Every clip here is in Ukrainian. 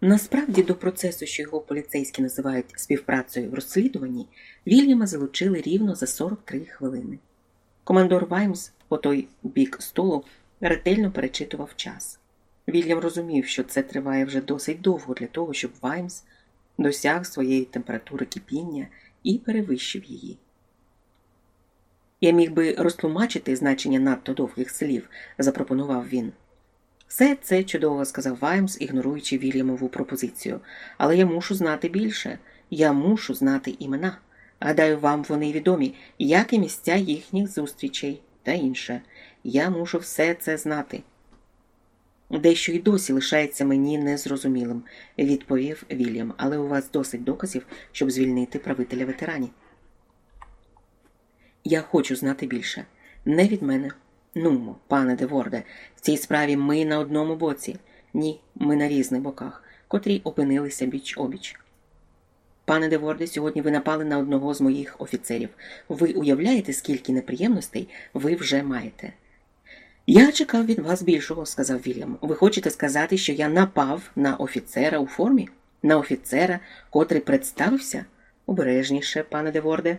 Насправді до процесу, що його поліцейські називають співпрацею в розслідуванні, Вільяма залучили рівно за 43 хвилини. Командор Ваймс по той бік столу ретельно перечитував час. Вільям розумів, що це триває вже досить довго для того, щоб Ваймс досяг своєї температури кипіння і перевищив її. Я міг би розтлумачити значення надто довгих слів, запропонував він. Все це чудово сказав Ваймс, ігноруючи Вільямову пропозицію. Але я мушу знати більше. Я мушу знати імена. Гадаю, вам вони відомі, як і місця їхніх зустрічей та інше. Я мушу все це знати. Дещо й досі лишається мені незрозумілим, відповів Вільям, але у вас досить доказів, щоб звільнити правителя ветеранів. Я хочу знати більше. Не від мене. Ну, пане Деворде, в цій справі ми на одному боці. Ні, ми на різних боках, котрі опинилися біч обіч. Пане Деворде, сьогодні ви напали на одного з моїх офіцерів. Ви уявляєте, скільки неприємностей ви вже маєте? Я чекав від вас більшого, сказав Вільям. Ви хочете сказати, що я напав на офіцера у формі? На офіцера, котрий представився? Обережніше, пане Деворде.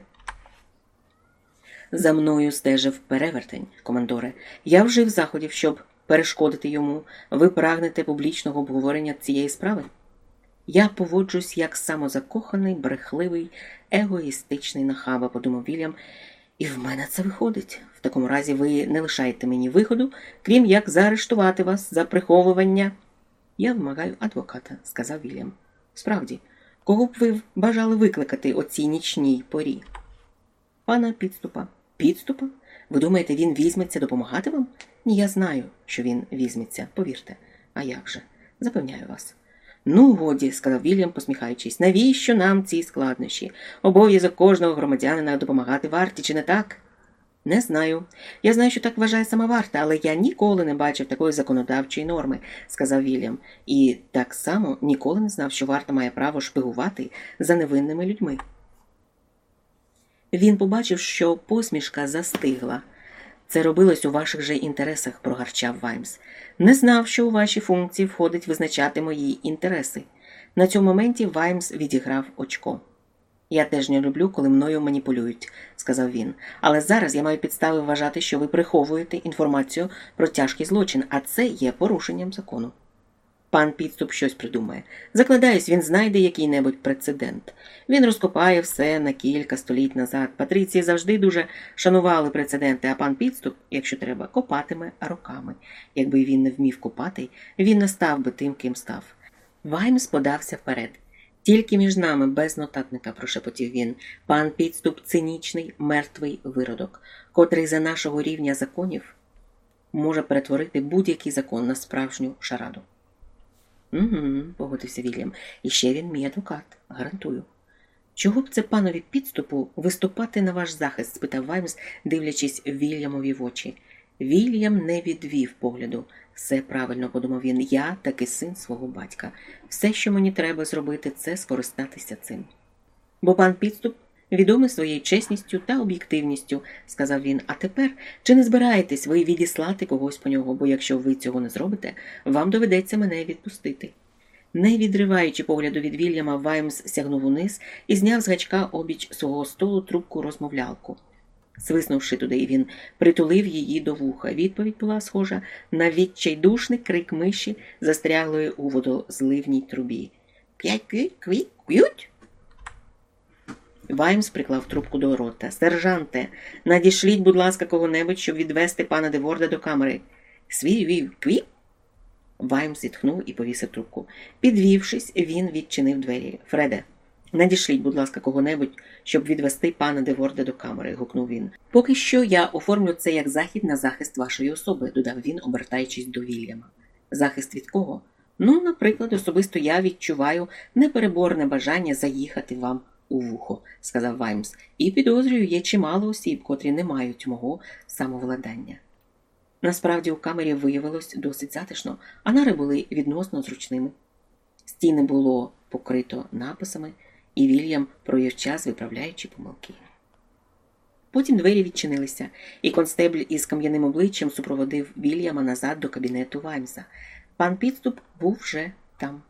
За мною стежив перевертень, командоре. Я вжив заходів, щоб перешкодити йому. Ви прагнете публічного обговорення цієї справи? Я поводжусь як самозакоханий, брехливий, егоїстичний нахаба, подумав Вільям, і в мене це виходить. В такому разі ви не лишаєте мені виходу, крім як заарештувати вас за приховування. Я вимагаю адвоката, сказав Вільям. Справді, кого б ви бажали викликати о цій нічній порі? Пана підступа. Підступа? Ви думаєте, він візьметься допомагати вам? Ні, я знаю, що він візьметься, повірте. А як же? Запевняю вас. Ну, годі, сказав Вільям, посміхаючись, навіщо нам ці складнощі? Обов'язок кожного громадянина допомагати варті, чи не так? Не знаю. Я знаю, що так вважає сама варта, але я ніколи не бачив такої законодавчої норми, сказав Вільям, і так само ніколи не знав, що варта має право шпигувати за невинними людьми. Він побачив, що посмішка застигла. Це робилось у ваших же інтересах, прогарчав Ваймс. Не знав, що у ваші функції входить визначати мої інтереси. На цьому моменті Ваймс відіграв очко. Я теж не люблю, коли мною маніпулюють, сказав він. Але зараз я маю підстави вважати, що ви приховуєте інформацію про тяжкий злочин, а це є порушенням закону. Пан підступ щось придумає. Закладаюсь, він знайде який-небудь прецедент. Він розкопає все на кілька століть назад. Патриції завжди дуже шанували прецеденти, а пан підступ, якщо треба, копатиме роками. Якби він не вмів копати, він не став би тим, ким став. Ваймс подався вперед. Тільки між нами, без нотатника, прошепотів він, пан підступ цинічний, мертвий виродок, котрий за нашого рівня законів може перетворити будь-який закон на справжню шараду. Угу, погодився Вільям. І ще він мій адвокат, гарантую. Чого б це панові підступу виступати на ваш захист? спитав Ваймс, дивлячись Вільямові в очі. Вільям не відвів погляду. Все правильно подумав він. Я таки син свого батька. Все, що мені треба зробити, це скористатися цим. Бо пан підступ відомий своєю чесністю та об'єктивністю, сказав він. А тепер чи не збираєтесь ви відіслати когось по нього, бо якщо ви цього не зробите, вам доведеться мене відпустити. Не відриваючи погляду від Вільяма, Ваймс сягнув униз і зняв з гачка обіч свого столу трубку розмовлялку. Свиснувши туди, він притулив її до вуха. Відповідь була схожа на відчайдушний крик миші, застряглої у водозливній трубі. П'ять квють, квють, квють. Ваймс приклав трубку до рота. Сержанте, надішліть, будь ласка, кого-небудь, щоб відвести пана Деворда до камери. Свій вів кві. Ваймс зітхнув і повісив трубку. Підвівшись, він відчинив двері. Фреде, надішліть, будь ласка, кого-небудь, щоб відвести пана Деворда до камери, гукнув він. Поки що я оформлю це як захід на захист вашої особи, додав він, обертаючись до Вільяма. Захист від кого? Ну, наприклад, особисто я відчуваю непереборне бажання заїхати вам у вухо, сказав Ваймс, і підозрюю, є чимало осіб, котрі не мають мого самовладання. Насправді у камері виявилось досить затишно, а нари були відносно зручними. Стіни було покрито написами, і Вільям провів час, виправляючи помилки. Потім двері відчинилися, і констебль із кам'яним обличчям супроводив Вільяма назад до кабінету Ваймса. Пан підступ був вже там.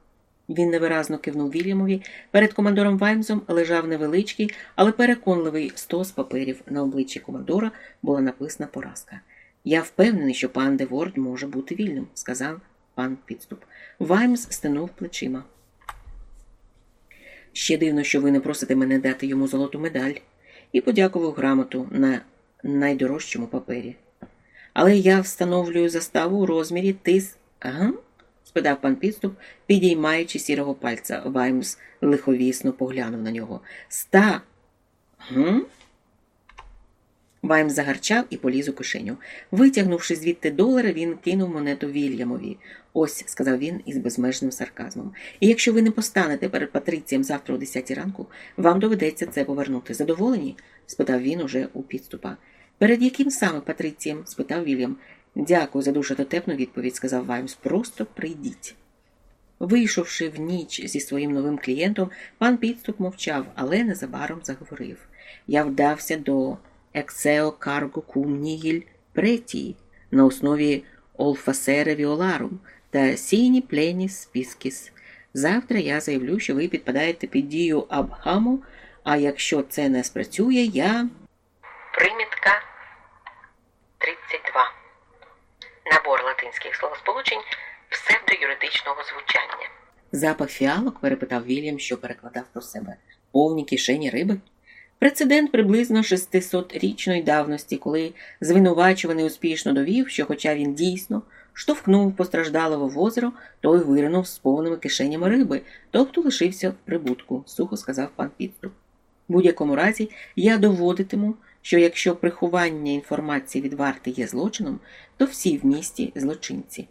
Він невиразно кивнув Вільямові. Перед командором Ваймсом лежав невеличкий, але переконливий стос паперів. На обличчі командора була написана поразка. Я впевнений, що пан Деворд може бути вільним, сказав пан підступ. Ваймс стенув плечима. Ще дивно, що ви не просите мене дати йому золоту медаль, і подякував грамоту на найдорожчому папері. Але я встановлюю заставу у розмірі тис. Ага? Спитав пан підступ, підіймаючи сірого пальця. Ваймс лиховісно поглянув на нього. Ста. Гм? Ваймс загарчав і поліз у кишеню. Витягнувши звідти долара, він кинув монету Вільямові. Ось, сказав він із безмежним сарказмом. І якщо ви не постанете перед Патрицієм завтра о 10 ранку, вам доведеться це повернути. Задоволені? спитав він уже у підступа. Перед яким саме Патрицієм? спитав Вільям. Дякую за дуже дотепну відповідь, сказав Ваймс. Просто прийдіть. Вийшовши в ніч зі своїм новим клієнтом, пан підступ мовчав, але незабаром заговорив. Я вдався до ексео карго кум нігіль претії на основі олфасере віоларум та сіні пленіс спіскіс. Завтра я заявлю, що ви підпадаєте під дію Абхаму, а якщо це не спрацює, я. Примітка 32. Набор латинських словосполучень псевдоюридичного звучання. Запах фіалок перепитав Вільям, що перекладав про себе. Повні кишені риби. Прецедент приблизно 600-річної давності, коли звинувачуваний успішно довів, що, хоча він дійсно штовхнув постраждалого в озеро, той виринув з повними кишенями риби, тобто лишився в прибутку, сухо сказав пан Підступ. Будь-якому разі я доводитиму, що якщо приховання інформації від варти є злочином, то всі в місті злочинці.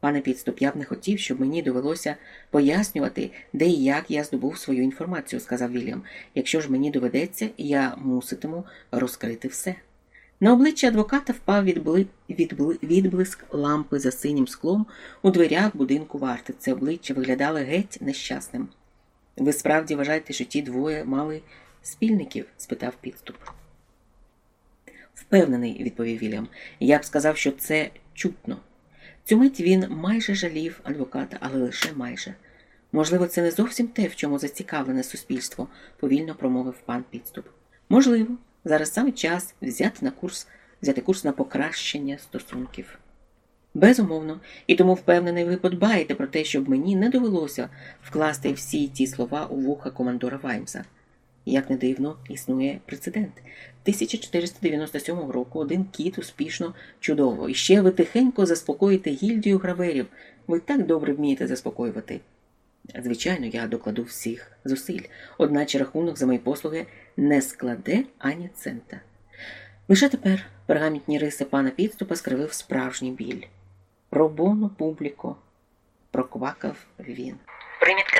Пане підступ, я б не хотів, щоб мені довелося пояснювати, де і як я здобув свою інформацію, сказав Вільям. Якщо ж мені доведеться, я муситиму розкрити все. На обличчя адвоката впав відбли... Відбли... відблиск лампи за синім склом у дверях будинку варти. Це обличчя виглядало геть нещасним. Ви справді вважаєте, що ті двоє мали спільників? спитав підступ. Впевнений, відповів Вільям. Я б сказав, що це чутно. Цю мить він майже жалів адвоката, але лише майже. Можливо, це не зовсім те, в чому зацікавлене суспільство, повільно промовив пан підступ. Можливо, зараз саме час взяти на курс, взяти курс на покращення стосунків. Безумовно, і тому впевнений, ви подбаєте про те, щоб мені не довелося вкласти всі ті слова у вуха командора Ваймса. Як не дивно, існує прецедент. 1497 року один кіт успішно чудово. І ще ви тихенько заспокоїте гільдію граверів. Ви так добре вмієте заспокоювати. Звичайно, я докладу всіх зусиль, одначе рахунок за мої послуги не складе ані цента. Лише тепер пергаментні риси пана підступа скривив справжній біль. Пробону публіко, проквакав він. Примітка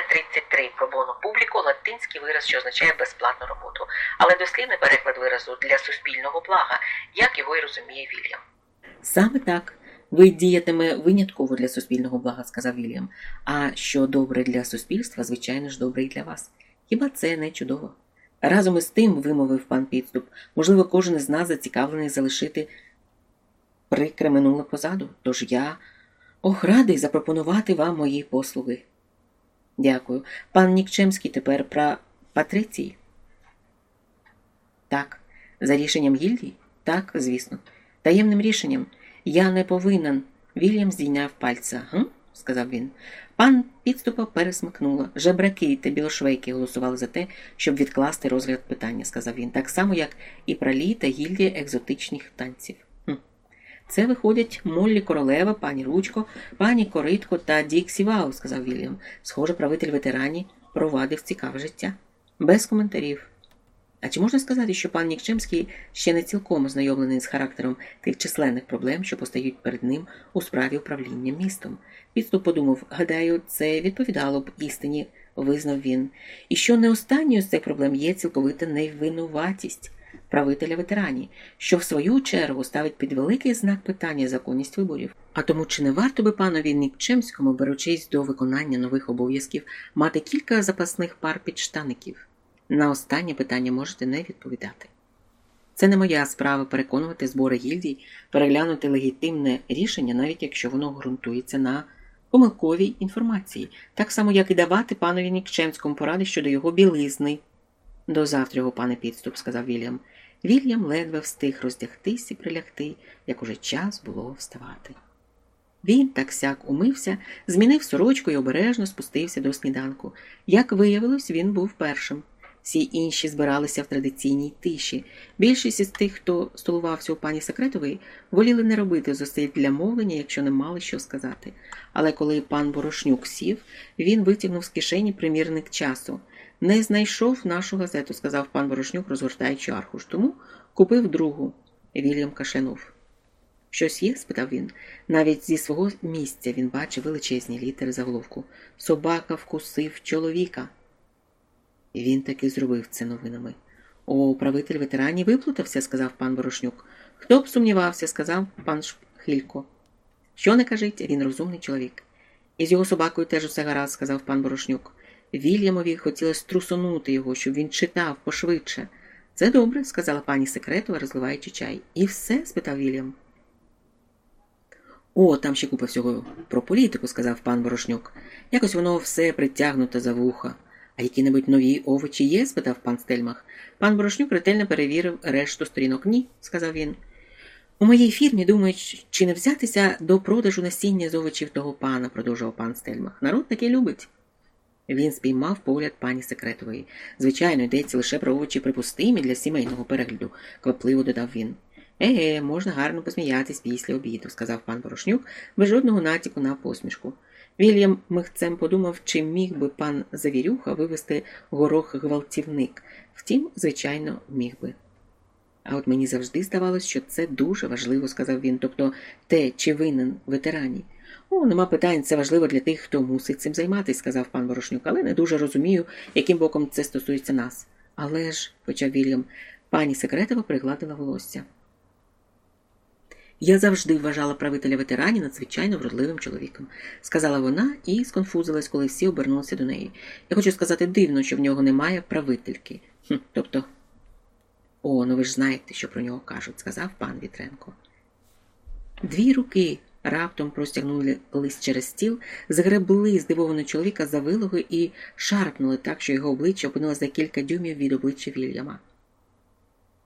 33. Пробону публіку латинський вираз, що означає безплатну роботу, але дослідний переклад виразу для суспільного блага, як його й розуміє Вільям. Саме так. Ви діятиме винятково для суспільного блага, сказав Вільям. А що добре для суспільства, звичайно ж, добре і для вас. Хіба це не чудово? Разом із тим, вимовив пан підступ, можливо, кожен із нас зацікавлений залишити прикре минуле позаду. Тож я ох радий запропонувати вам мої послуги. Дякую. Пан Нікчемський тепер про Патриції? Так. За рішенням гільдії? Так, звісно. Таємним рішенням. Я не повинен. Вільям здійняв пальця. Гм? сказав він. Пан підступа пересмикнуло. Жебраки та білошвейки голосували за те, щоб відкласти розгляд питання, сказав він, так само, як і пралі та гільдія екзотичних танців. Це виходять Моллі Королева, пані Ручко, пані Коритко та Діксі Вау, сказав Вільям. Схоже, правитель ветерані провадив цікаве життя. Без коментарів. А чи можна сказати, що пан Нікчемський ще не цілком ознайомлений з характером тих численних проблем, що постають перед ним у справі управління містом? Підступ подумав, гадаю, це відповідало б істині, визнав він. І що не останньою з цих проблем є цілковита невинуватість правителя ветерані, що в свою чергу ставить під великий знак питання законність виборів. А тому чи не варто би панові Нікчемському, беручись до виконання нових обов'язків, мати кілька запасних пар підштаників? На останнє питання можете не відповідати. Це не моя справа переконувати збори гільдій, переглянути легітимне рішення, навіть якщо воно ґрунтується на помилковій інформації, так само, як і давати панові Нікчемському поради щодо його білизни. До завтра, його пане підступ, сказав Вільям. Вільям ледве встиг роздягтись і прилягти, як уже час було вставати. Він так сяк умився, змінив сорочку і обережно спустився до сніданку. Як виявилось, він був першим. Всі інші збиралися в традиційній тиші. Більшість із тих, хто столувався у пані Секретової, воліли не робити зусиль для мовлення, якщо не мали що сказати. Але коли пан Борошнюк сів, він витягнув з кишені примірник часу. Не знайшов нашу газету, сказав пан Борошнюк, розгортаючи аркуш. Тому купив другу. Вільям кашлянув. Щось є? спитав він. Навіть зі свого місця він бачив величезні літери заголовку. Собака вкусив чоловіка. Він таки зробив це новинами. О, правитель ветеранів виплутався, сказав пан Борошнюк. Хто б сумнівався, сказав пан Хилько. Що не кажіть, він розумний чоловік. І з його собакою теж усе гаразд, сказав пан Борошнюк. Вільямові хотілося трусонути його, щоб він читав пошвидше. Це добре, сказала пані Секретова, розливаючи чай. І все? спитав Вільям. О, там ще купа всього про політику, сказав пан Борошнюк. Якось воно все притягнуто за вуха. А які-небудь нові овочі є? спитав пан Стельмах. Пан Борошнюк ретельно перевірив решту сторінок. Ні, сказав він. У моїй фірмі думають, чи не взятися до продажу насіння з овочів того пана, продовжував пан Стельмах. Народ таке любить. Він спіймав погляд пані Секретової. Звичайно, йдеться лише про овочі припустимі для сімейного перегляду, квапливо додав він. Еге, можна гарно посміятись після обіду, сказав пан Порошнюк, без жодного натяку на посмішку. Вільям михцем подумав, чи міг би пан Завірюха вивести горох гвалтівник. Втім, звичайно, міг би. А от мені завжди здавалось, що це дуже важливо, сказав він, тобто те, чи винен ветерані. О, нема питань, це важливо для тих, хто мусить цим займатися, сказав пан Ворошнюк, але не дуже розумію, яким боком це стосується нас. Але ж, почав Вільям, пані Секретова пригладила волосся. Я завжди вважала правителя ветеранів надзвичайно вродливим чоловіком, сказала вона і сконфузилась, коли всі обернулися до неї. Я хочу сказати дивно, що в нього немає правительки. Хм, Тобто, о, ну ви ж знаєте, що про нього кажуть, сказав пан Вітренко. Дві руки раптом простягнули лист через стіл, згребли здивованого чоловіка за вилоги і шарпнули так, що його обличчя опинилося за кілька дюймів від обличчя Вільяма.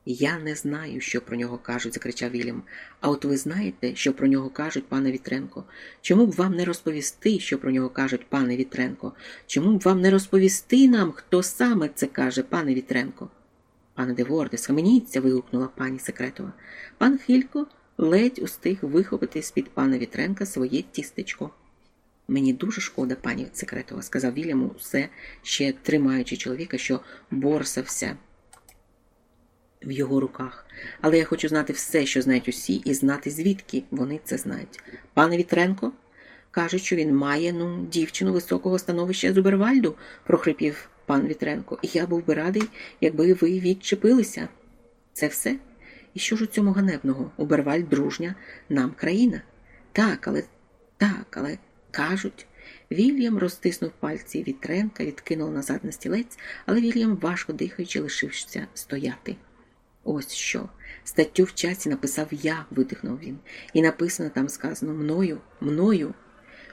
Я не знаю, що про нього кажуть, закричав Вільям. А от ви знаєте, що про нього кажуть, пане Вітренко? Чому б вам не розповісти, що про нього кажуть, пане Вітренко? Чому б вам не розповісти нам, хто саме це каже, пане Вітренко? Пане Деворде, схаменіться. вигукнула пані Секретова. Пан Хілько ледь устиг вихопити з-під пана Вітренка своє тістечко. Мені дуже шкода, пані Секретова, сказав Вільяму, все ще тримаючи чоловіка, що борсався в його руках. Але я хочу знати все, що знають усі, і знати, звідки вони це знають. Пане Вітренко, кажуть, що він має ну, дівчину високого становища Зубервальду, прохрипів пан Вітренко, і я був би радий, якби ви відчепилися. Це все? І що ж у цьому ганебного? Убервальд дружня, нам країна. Так, але так, але кажуть. Вільям розтиснув пальці Вітренка, відкинув назад на стілець, але Вільям, важко дихаючи, лишився стояти. Ось що. Статтю в часі написав я, видихнув він, і написано там сказано мною, мною.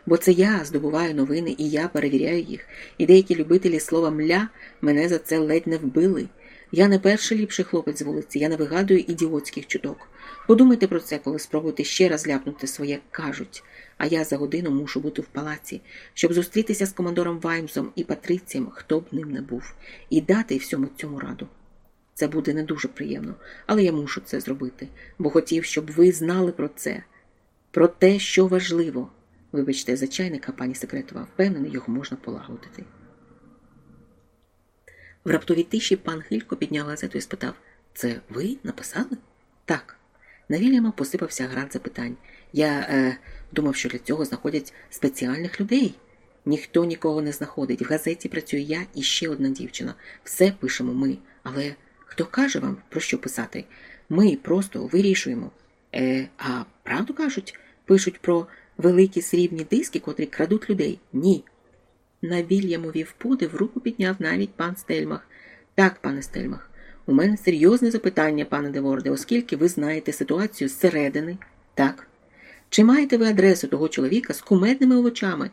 Бо це я здобуваю новини і я перевіряю їх, і деякі любителі слова мля мене за це ледь не вбили. Я не перший ліпший хлопець з вулиці, я не вигадую ідіотських чуток. Подумайте про це, коли спробуєте ще раз ляпнути своє кажуть, а я за годину мушу бути в палаці, щоб зустрітися з командором Ваймсом і Патрицієм, хто б ним не був, і дати всьому цьому раду. Це буде не дуже приємно, але я мушу це зробити, бо хотів, щоб ви знали про це, про те, що важливо. Вибачте, за чайника, пані Секретова, впевнений, його можна полагодити. В раптовій тиші пан Хилько підняв газету і спитав Це ви написали? Так. На Вільяма посипався град запитань. Я е, думав, що для цього знаходять спеціальних людей. Ніхто нікого не знаходить. В газеті працюю я і ще одна дівчина. Все пишемо ми, але. Хто каже вам, про що писати? Ми просто вирішуємо. Е, А правду кажуть, пишуть про великі срібні диски, котрі крадуть людей. Ні. На Вільямові подив руку підняв навіть пан Стельмах. Так, пане Стельмах, у мене серйозне запитання, пане Деворде, оскільки ви знаєте ситуацію зсередини. Так. Чи маєте ви адресу того чоловіка з кумедними очами?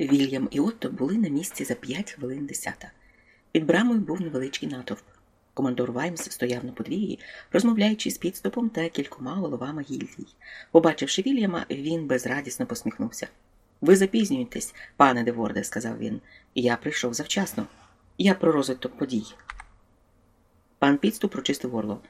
Вільям і Отто були на місці за п'ять хвилин десята. Під брамою був невеличкий натовп. Командор Ваймс стояв на подвір'ї, розмовляючи з підступом та кількома головами гільдій. Побачивши Вільяма, він безрадісно посміхнувся. Ви запізнюєтесь, пане Деворде, сказав він. Я прийшов завчасно. Я про розвиток подій. Пан підступ прочистив горло.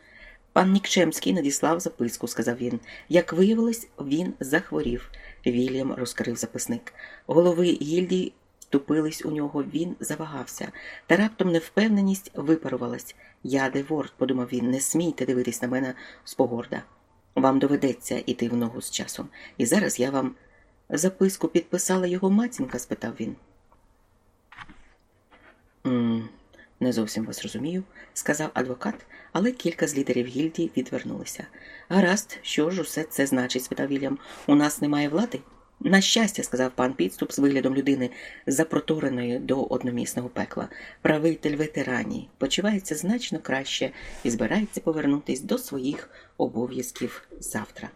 Пан Нікчемський надіслав записку, сказав він. Як виявилось, він захворів. Вільям розкрив записник. Голови гільдії втупились у нього, він завагався, та раптом невпевненість випарувалась. Я Деворд, подумав він, не смійте дивитись на мене з погорда. Вам доведеться іти в ногу з часом. І зараз я вам записку підписала його матінка? спитав він. «М, Не зовсім вас розумію, сказав адвокат, але кілька з лідерів гільдії відвернулися. Гаразд, що ж усе це значить? спитав Вільям. У нас немає влади? На щастя, сказав пан підступ з виглядом людини, запротореної до одномісного пекла. Правитель ветерані почувається значно краще і збирається повернутись до своїх обов'язків завтра.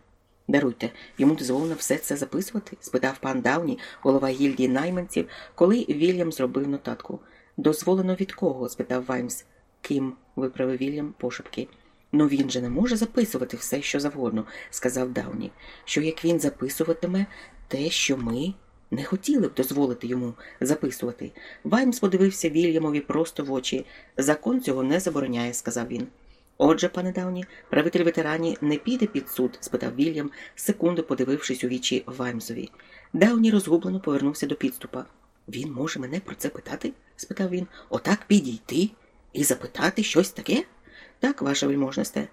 Даруйте, йому дозволено все це записувати? спитав пан Дауні, голова гільдії найманців, коли Вільям зробив нотатку. Дозволено від кого? спитав Ваймс. Ким? виправив Вільям пошепки. Ну він же не може записувати все, що завгодно, сказав Дауні, що як він записуватиме те, що ми не хотіли б дозволити йому записувати. Ваймс подивився Вільямові просто в очі. Закон цього не забороняє, сказав він. Отже, пане Дауні, правитель ветерані не піде під суд? спитав Вільям, секунду подивившись у вічі Ваймсові. Дауні розгублено повернувся до підступа. Він може мене про це питати? спитав він. Отак підійти і запитати щось таке? Так, ваша вельможносте.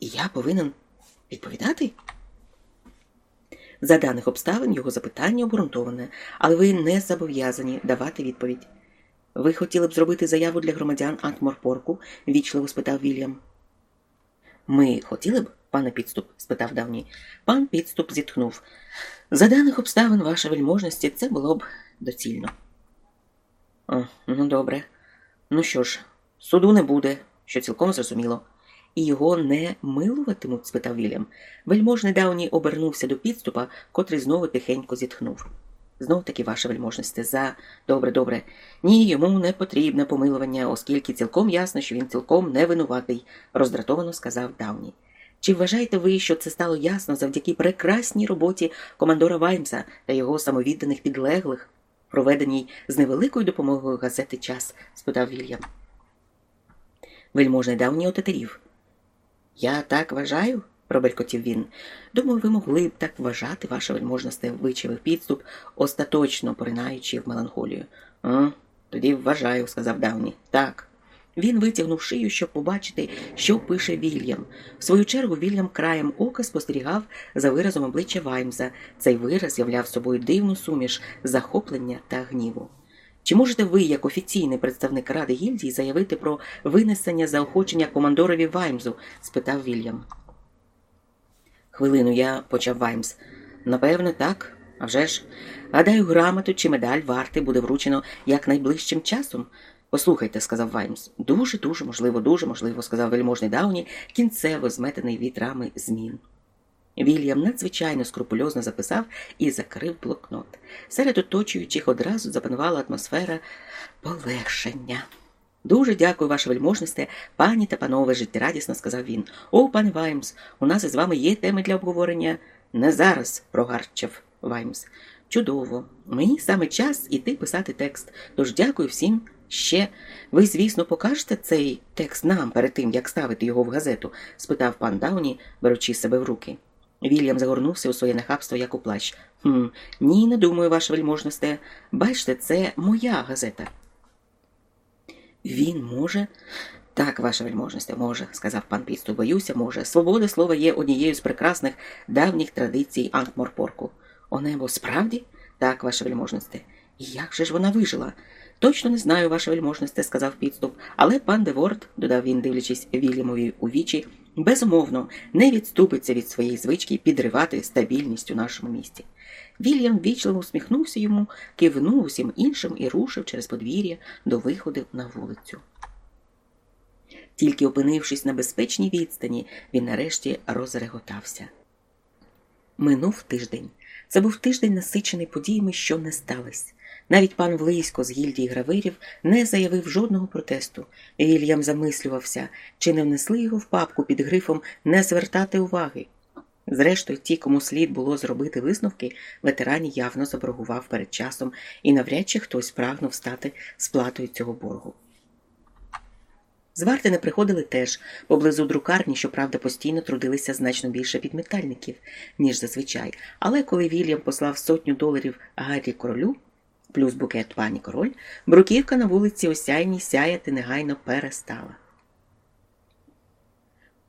І я повинен відповідати? За даних обставин його запитання обґрунтоване, але ви не зобов'язані давати відповідь. Ви хотіли б зробити заяву для громадян Антморпорку? вічливо спитав Вільям. Ми хотіли б, пане підступ? спитав давній. Пан підступ зітхнув. За даних обставин ваша вельможності це було б доцільно. О, ну добре. Ну що ж, суду не буде, що цілком зрозуміло. І його не милуватимуть? спитав Вільям. Вельможний Дауні обернувся до підступа, котрий знову тихенько зітхнув. Знов таки, ваша вельможність, за добре, добре. Ні, йому не потрібне помилування, оскільки цілком ясно, що він цілком не винуватий, роздратовано сказав Дауні. Чи вважаєте ви, що це стало ясно завдяки прекрасній роботі командора Ваймса та його самовідданих підлеглих, проведеній з невеликою допомогою газети час? спитав Вільям. Вельможний Дауні отетерів. Я так вважаю, пробелькотів він. Думаю, ви могли б так вважати, ваша вельможносте, вичавив підступ, остаточно поринаючи в меланхолію. «А, Тоді вважаю, сказав Дауні. Так. Він витягнув шию, щоб побачити, що пише Вільям. В свою чергу Вільям краєм ока спостерігав за виразом обличчя Ваймса. Цей вираз являв собою дивну суміш захоплення та гніву. Чи можете ви, як офіційний представник Ради гільдії, заявити про винесення заохочення командорові Ваймзу? спитав Вільям. Хвилину я почав Ваймс. Напевне, так. А вже ж. Гадаю, грамоту чи медаль варти буде вручено якнайближчим часом. Послухайте, сказав Ваймс. Дуже, дуже можливо, дуже можливо, сказав вельможний Дауні, кінцево зметений вітрами змін. Вільям надзвичайно скрупульозно записав і закрив блокнот. Серед оточуючих одразу запанувала атмосфера полегшення. Дуже дякую, ваше вельможносте, пані та панове, життєрадісно сказав він. О, пане Ваймс, у нас із вами є теми для обговорення. Не зараз, прогарчав Ваймс. Чудово. Мені саме час іти писати текст. Тож дякую всім ще. Ви, звісно, покажете цей текст нам перед тим, як ставити його в газету? спитав пан Дауні, беручи себе в руки. Вільям загорнувся у своє нахабство, як у плащ. «Хм, Ні, не думаю, ваше вельможносте. Бачте, це моя газета. Він може. Так, ваша вельможність, може, сказав пан Пісту. Боюся, може. Свобода слова є однією з прекрасних давніх традицій Ангморпорку. О небо, справді? Так, ваша вельможність. І як же ж вона вижила? Точно не знаю, ваша вельможність, сказав підступ, але пан Деворд, додав він, дивлячись Вільямові у вічі, безумовно, не відступиться від своєї звички підривати стабільність у нашому місті. Вільям вічливо усміхнувся йому, кивнув усім іншим і рушив через подвір'я до виходу на вулицю. Тільки опинившись на безпечній відстані, він нарешті розреготався. Минув тиждень. Це був тиждень насичений подіями, що не стались. Навіть пан Влисько з гільдії гравирів не заявив жодного протесту. Вільям замислювався, чи не внесли його в папку під грифом не звертати уваги. Зрештою, ті, кому слід було зробити висновки, ветерані явно заборгував перед часом, і навряд чи хтось прагнув стати сплатою цього боргу. З варти не приходили теж поблизу друкарні, щоправда, постійно трудилися значно більше підметальників, ніж зазвичай. Але коли Вільям послав сотню доларів Гаррі королю, плюс букет пані король, бруківка на вулиці Осяйній сяяти негайно перестала.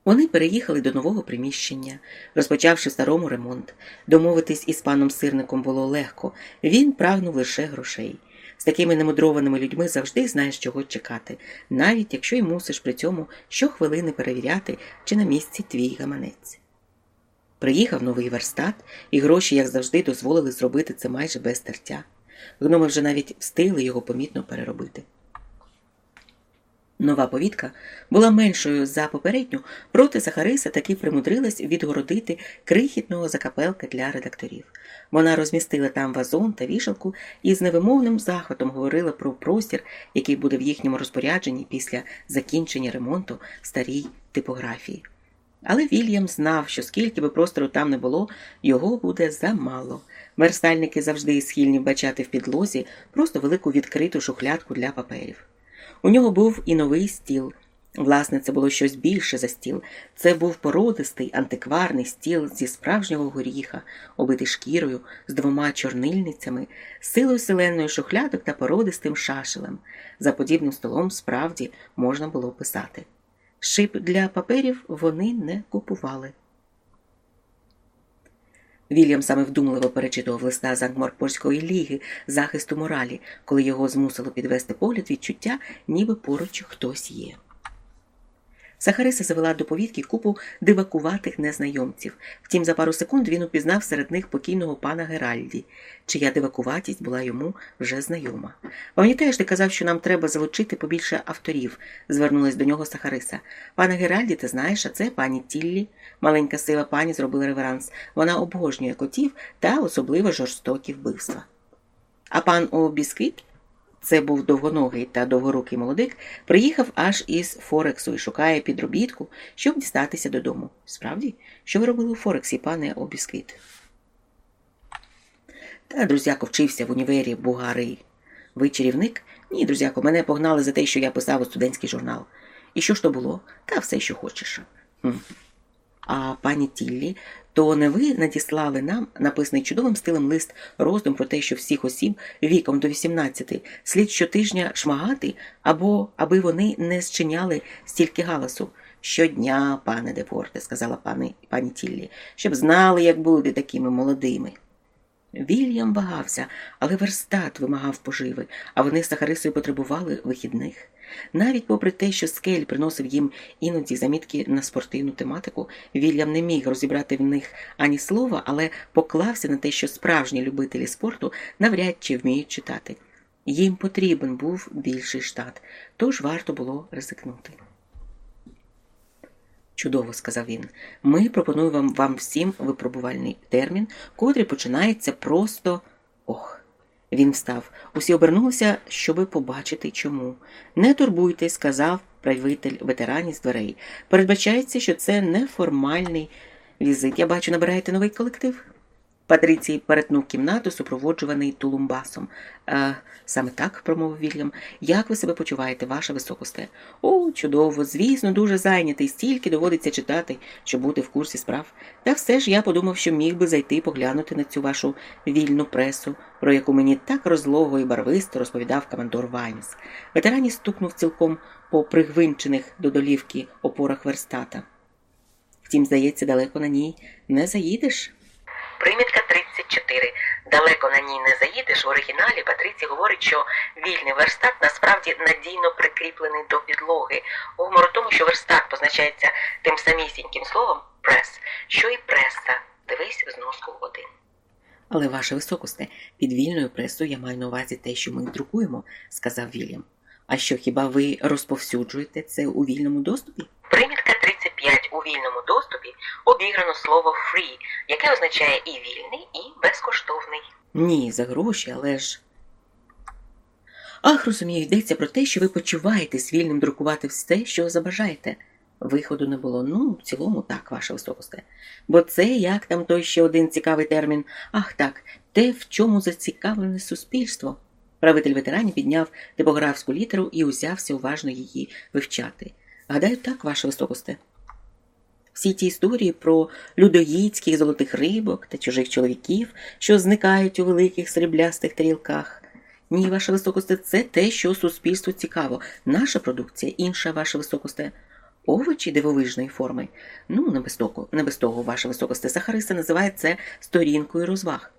Вони переїхали до нового приміщення, розпочавши старому ремонт. Домовитись із паном сирником було легко, він прагнув лише грошей. З такими немудрованими людьми завжди знаєш, чого чекати, навіть якщо й мусиш при цьому щохвилини перевіряти, чи на місці твій гаманець. Приїхав новий верстат, і гроші, як завжди, дозволили зробити це майже без тертя. Гноми вже навіть встигли його помітно переробити. Нова повітка була меншою за попередню, проти Сахариса таки примудрилась відгородити крихітного закапелка для редакторів. Вона розмістила там вазон та вішалку і з невимовним захватом говорила про простір, який буде в їхньому розпорядженні після закінчення ремонту старій типографії. Але Вільям знав, що скільки би простору там не було, його буде замало. Верстальники завжди схильні вбачати в підлозі просто велику відкриту шухлядку для паперів. У нього був і новий стіл. Власне, це було щось більше за стіл. Це був породистий антикварний стіл зі справжнього горіха, обитий шкірою, з двома чорнильницями, силою селенної шухлядок та породистим шашелем. За подібним столом справді можна було писати. Шип для паперів вони не купували. Вільям саме вдумливо перечитував листа з Ангморпорської ліги захисту моралі, коли його змусило підвести погляд відчуття, ніби поруч хтось є. Сахариса завела до повідки купу дивакуватих незнайомців. Втім, за пару секунд він упізнав серед них покійного пана Геральді, чия дивакуватість була йому вже знайома. Пам'ятаєш, ти казав, що нам треба залучити побільше авторів, звернулась до нього Сахариса. Пане Геральді, ти знаєш, а це пані Тіллі. Маленька сива пані зробила реверанс. Вона обожнює котів та особливо жорстокі вбивства. А пан Обісквіт це був довгоногий та довгорукий молодик, приїхав аж із Форексу і шукає підробітку, щоб дістатися додому. Справді, що ви робили у Форексі, пане Обісквіт? Та, друзяко, вчився в універі Бугари. Ви чарівник? Ні, друзяко, мене погнали за те, що я писав у студентський журнал. І що ж то було? Та все, що хочеш. Хм. А пані Тіллі, то не ви надіслали нам, написаний чудовим стилем лист-роздум про те, що всіх осіб віком до 18 слід щотижня шмагати, або аби вони не зчиняли стільки галасу. Щодня, пане Депорте, сказала пані, пані Тіллі, щоб знали, як бути такими молодими. Вільям вагався, але верстат вимагав поживи, а вони з Сахарисою потребували вихідних. Навіть попри те, що скель приносив їм іноді замітки на спортивну тематику, Вільям не міг розібрати в них ані слова, але поклався на те, що справжні любителі спорту навряд чи вміють читати. Їм потрібен був більший штат, тож варто було ризикнути. Чудово, сказав він. Ми пропонуємо вам всім випробувальний термін, котрий починається просто ох. Він встав. Усі обернулися, щоби побачити чому. Не турбуйтесь, сказав правитель ветеранів з дверей. Передбачається, що це неформальний візит. Я бачу, набираєте новий колектив. Патрицій перетнув кімнату, супроводжуваний тулумбасом. «Е, Саме так, промовив Вільям. Як ви себе почуваєте, ваша високосте? О, чудово, звісно, дуже зайнятий, стільки доводиться читати, щоб бути в курсі справ. Та все ж я подумав, що міг би зайти поглянути на цю вашу вільну пресу, про яку мені так розлого і барвисто розповідав командор Ваймс. Ветерані стукнув цілком по пригвинчених до долівки опорах верстата. Втім, здається, далеко на ній не заїдеш. Примітка 34. Далеко на ній не заїдеш. В оригіналі Патриці говорить, що вільний верстат насправді надійно прикріплений до підлоги. Гумор у тому, що верстат позначається тим самісіньким словом прес, що і преса. Дивись зноску один. Але, ваше високосте, під вільною пресою я маю на увазі те, що ми друкуємо, сказав Вільям. А що хіба ви розповсюджуєте це у вільному доступі? Примітка 35 у вільному доступі обіграно слово free, яке означає і вільний, і безкоштовний. Ні, за гроші, але ж. Ах, розумію, йдеться про те, що ви почуваєтесь вільним друкувати все, що забажаєте. Виходу не було. Ну, в цілому, так, ваша високосте. Бо це як там той ще один цікавий термін. Ах так, те, в чому зацікавлене суспільство. Правитель ветеранів підняв типографську літеру і узявся уважно її вивчати. Гадаю, так, ваше високосте. Всі ті історії про людоїдських золотих рибок та чужих чоловіків, що зникають у великих сріблястих тарілках. Ні, ваше високосте, це те, що суспільству цікаво. Наша продукція інша, ваше високосте. Овочі дивовижної форми. Ну, не без того, не без того, ваше високосте. Сахариса називає це сторінкою розваг.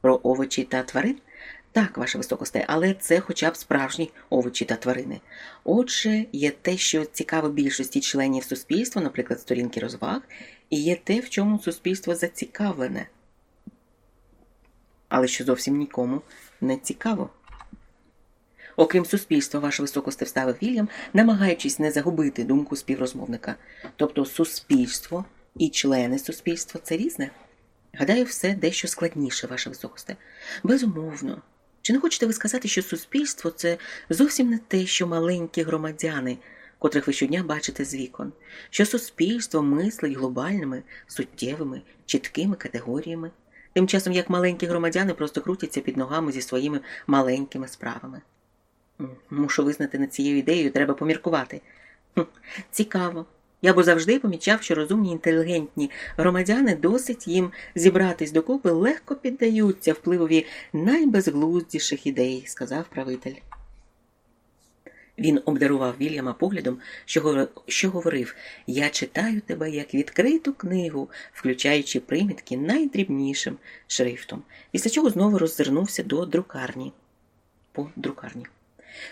Про овочі та тварин так, ваше високосте, але це хоча б справжні овочі та тварини. Отже, є те, що цікаво більшості членів суспільства, наприклад, сторінки розваг, і є те, в чому суспільство зацікавлене, але що зовсім нікому не цікаво. Окрім суспільства, ваше високосте вставив Вільям, намагаючись не загубити думку співрозмовника. Тобто суспільство і члени суспільства це різне. Гадаю, все дещо складніше, ваше високосте. Безумовно. Чи не хочете ви сказати, що суспільство це зовсім не те, що маленькі громадяни, котрих ви щодня бачите з вікон, що суспільство мислить глобальними, суттєвими, чіткими категоріями, тим часом як маленькі громадяни просто крутяться під ногами зі своїми маленькими справами? Мушу визнати над цією ідеєю, треба поміркувати. Цікаво. Я бо завжди помічав, що розумні інтелігентні громадяни досить їм зібратись докупи легко піддаються впливові найбезглуздіших ідей, сказав правитель. Він обдарував Вільяма поглядом, що, говорив Я читаю тебе як відкриту книгу, включаючи примітки найдрібнішим шрифтом, після чого знову роззирнувся до друкарні. По друкарні.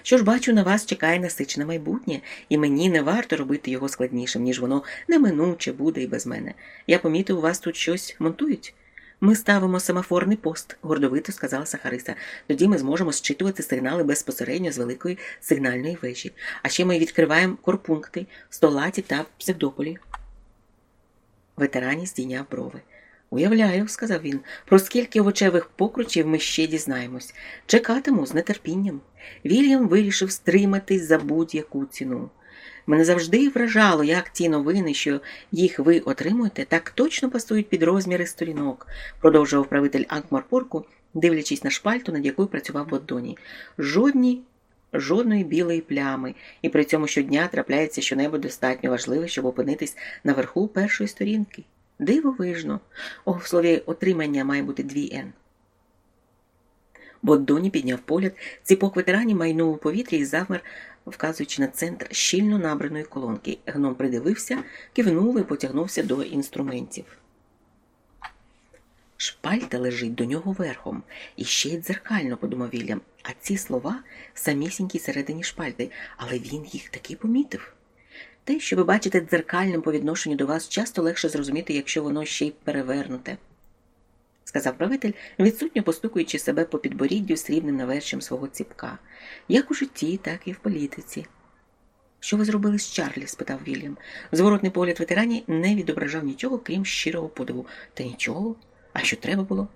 Що ж, бачу, на вас чекає насичне майбутнє, і мені не варто робити його складнішим, ніж воно неминуче буде і без мене. Я помітив, у вас тут щось монтують. Ми ставимо семафорний пост, гордовито сказала Сахариса. Тоді ми зможемо зчитувати сигнали безпосередньо з великої сигнальної вежі. А ще ми відкриваємо корпункти, столаті та псевдополі. Ветерані здійняв брови. Уявляю, сказав він, про скільки овочевих покручів ми ще дізнаємось. Чекатиму з нетерпінням. Вільям вирішив стриматись за будь-яку ціну. Мене завжди вражало, як ті новини, що їх ви отримуєте, так точно пасують під розміри сторінок, продовжував правитель Анкмарпорку, дивлячись на шпальту, над якою працював Боддоні. Жодні. Жодної білої плями, і при цьому щодня трапляється щонебудь достатньо важливе, щоб опинитись наверху першої сторінки. Дивовижно. О, в слові отримання має бути дві Н. Боддоні підняв погляд, ціпок ветеранів майнув у повітрі і завмер, вказуючи на центр щільно набраної колонки. Гном придивився, кивнув і потягнувся до інструментів. Шпальта лежить до нього верхом, і ще й дзеркально, подумав Вільям, а ці слова самісінькі середині шпальти, але він їх таки помітив. Те, що ви бачите дзеркальним по відношенню до вас, часто легше зрозуміти, якщо воно ще й перевернуте, сказав правитель, відсутньо постукуючи себе по підборіддю срібним навершем свого ціпка, як у житті, так і в політиці. Що ви зробили з Чарлі? спитав Вільям. Зворотний погляд ветерані не відображав нічого, крім щирого подиву. Та нічого. А що треба було?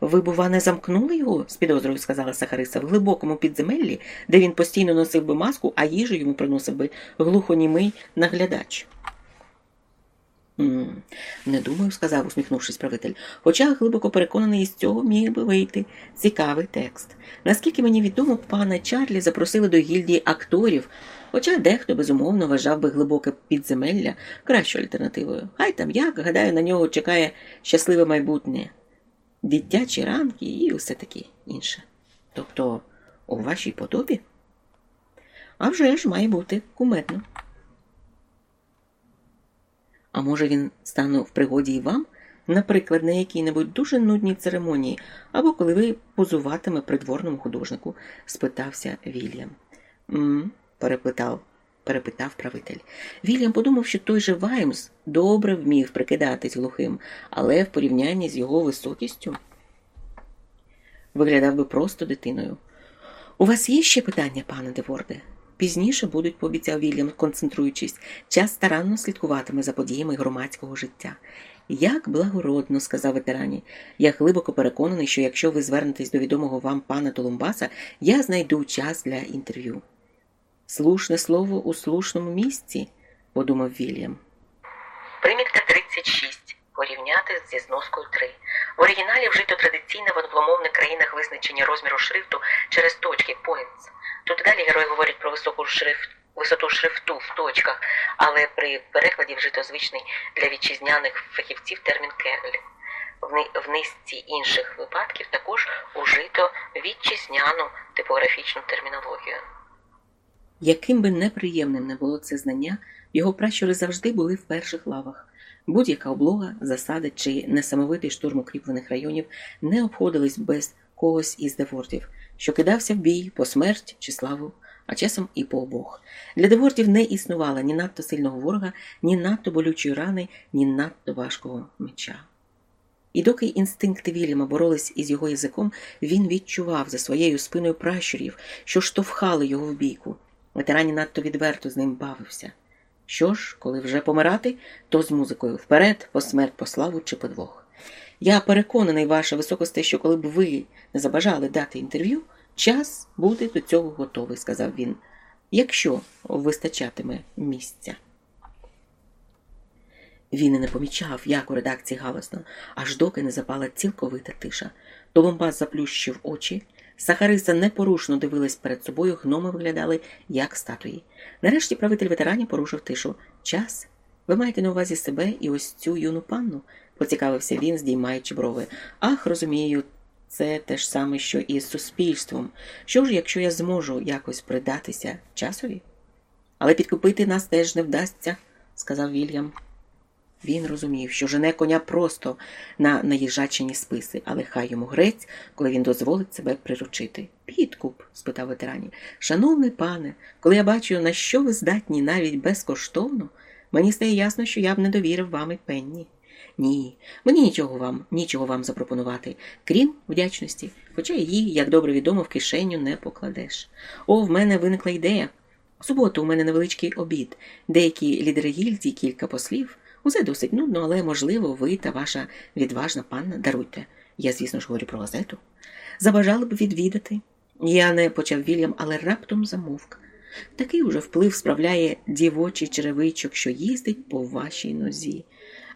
Ви, бува, не замкнули його, з підозрою сказала Сахариса, в глибокому підземеллі, де він постійно носив би маску, а їжу йому приносив би глухонімий наглядач. «М не думаю, сказав, усміхнувшись правитель, хоча глибоко переконаний, із цього міг би вийти цікавий текст. Наскільки мені відомо, пана Чарлі запросили до гільдії акторів, хоча дехто безумовно вважав би глибоке підземелля кращою альтернативою. Хай там як, гадаю, на нього чекає щасливе майбутнє дитячі ранки і все таке інше. Тобто у вашій подобі? А вже ж має бути кумедно. А може він стане в пригоді і вам, наприклад, на якій-небудь дуже нудній церемонії, або коли ви позуватиме придворному художнику? спитався Вільям. «М-м», перепитав перепитав правитель. Вільям подумав, що той же Ваймс добре вмів прикидатись глухим, але в порівнянні з його високістю виглядав би просто дитиною. У вас є ще питання, пане Деворде? пізніше будуть, пообіцяв Вільям, концентруючись, час старанно слідкуватиме за подіями громадського життя. Як благородно, сказав ветерані. Я глибоко переконаний, що якщо ви звернетесь до відомого вам пана Толумбаса, я знайду час для інтерв'ю. Слушне слово у слушному місці, подумав Вільям. Примітка 36. Порівняти зі зноскою 3. В оригіналі вжито традиційне в англомовних країнах визначення розміру шрифту через точки points. Тут далі герой говорить про високу шрифт, висоту шрифту в точках, але при перекладі вжито звичний для вітчизняних фахівців термін кегль. В низці інших випадків також ужито вітчизняну типографічну термінологію. Яким би неприємним не було це знання, його пращури завжди були в перших лавах. Будь-яка облога, засада чи несамовитий штурм укріплених районів не обходились без когось із девортів, що кидався в бій по смерть чи славу, а часом і по обох. Для девортів не існувало ні надто сильного ворога, ні надто болючої рани, ні надто важкого меча. І доки інстинкти Вільяма боролись із його язиком, він відчував за своєю спиною пращурів, що штовхали його в бійку. Ветерані надто відверто з ним бавився. Що ж, коли вже помирати, то з музикою вперед, по смерть, по славу чи по двох. Я переконаний, ваша високосте, що коли б ви не забажали дати інтерв'ю, час буде до цього готовий, сказав він, якщо вистачатиме місця. Він і не помічав, як у редакції галасно, аж доки не запала цілковита тиша. Толумбас заплющив очі. Сахариса непорушно дивилась перед собою, гноми виглядали як статуї. Нарешті правитель ветеранів порушив тишу. Час? Ви маєте на увазі себе і ось цю юну панну? поцікавився він, здіймаючи брови. Ах, розумію, це те ж саме, що і з суспільством. Що ж, якщо я зможу якось придатися часові? Але підкупити нас теж не вдасться, сказав Вільям. Він розумів, що жене коня просто на наїжачені списи, але хай йому грець, коли він дозволить себе приручити. Підкуп? спитав ветерані. Шановний пане, коли я бачу, на що ви здатні навіть безкоштовно, мені стає ясно, що я б не довірив вам і пенні. Ні, мені нічого вам, нічого вам запропонувати, крім вдячності, хоча її, як добре відомо, в кишеню не покладеш. О, в мене виникла ідея. У суботу у мене невеличкий обід, деякі лідери гільдії, кілька послів. Усе досить нудно, але, можливо, ви та ваша відважна панна даруйте. Я, звісно ж, говорю про газету. Забажали б відвідати. Я не почав Вільям, але раптом замовк. Такий уже вплив справляє дівочий черевичок, що їздить по вашій нозі.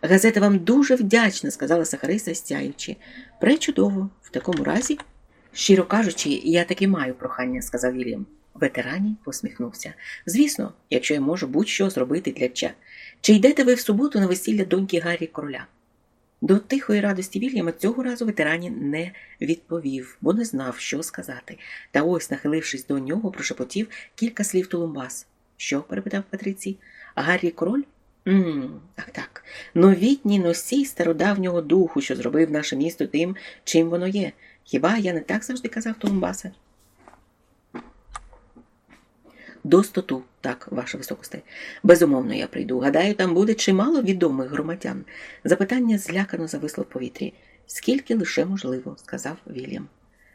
Газета вам дуже вдячна, сказала Сахариса, стяючи. Пречудово, в такому разі. Щиро кажучи, я таки маю прохання, сказав Вільям. Ветерані посміхнувся. Звісно, якщо я можу будь-що зробити для ча. Чи йдете ви в суботу на весілля доньки Гаррі Короля? До тихої радості Вільяма цього разу ветерані не відповів, бо не знав, що сказати. Та ось, нахилившись до нього, прошепотів кілька слів Тулумбас. Що? перепитав Патрицій. Гаррі Король? Мм, так, так. Новітній носій стародавнього духу, що зробив наше місто тим, чим воно є. Хіба я не так завжди казав Тулумбасе? Достоту, так, ваша високосте. Безумовно, я прийду. Гадаю, там буде чимало відомих громадян. Запитання злякано зависло в повітрі. Скільки лише можливо, сказав Вільям.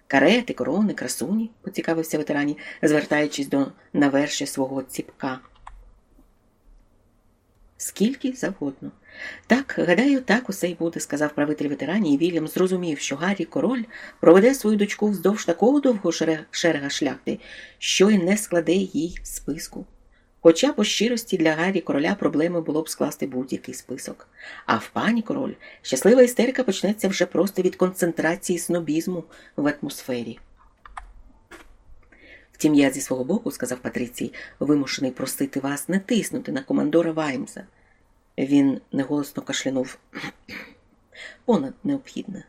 Карети, корони, красуні, поцікавився ветерані, звертаючись до навершя свого ціпка. Скільки завгодно. Так, гадаю, так усе й буде, сказав правитель ветерані, і Вільям зрозумів, що Гаррі король проведе свою дочку вздовж такого довгого шере- шерега шляхти, що й не складе їй списку. Хоча по щирості для Гаррі короля проблеми було б скласти будь-який список. А в пані король щаслива істерика почнеться вже просто від концентрації снобізму в атмосфері. Втім, я зі свого боку, сказав Патрицій, вимушений просити вас не тиснути на командора Ваймса. Він неголосно кашлянув. Понад необхідне.